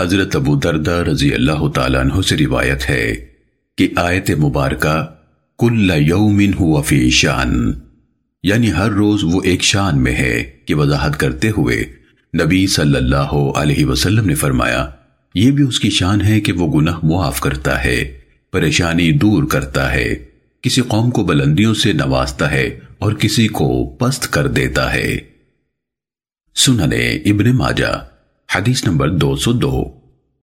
حضرت ابو دردہ رضی اللہ تعالیٰ عنہ سے روایت ہے کہ آیت مبارکہ کل یوم ہوا فی شان یعنی ہر روز وہ ایک شان میں ہے کہ وضاحت کرتے ہوئے نبی صلی اللہ علیہ وسلم نے فرمایا، یہ بھی اس کی شان ہے کہ وہ گناہ معاف کرتا ہے، پریشانی دور کرتا ہے، کسی قوم کو بلندیوں سے نوازتا ہے اور کسی کو پست کر دیتا ہے۔ سننے ابن معا حدیث نمبر دو سو دو۔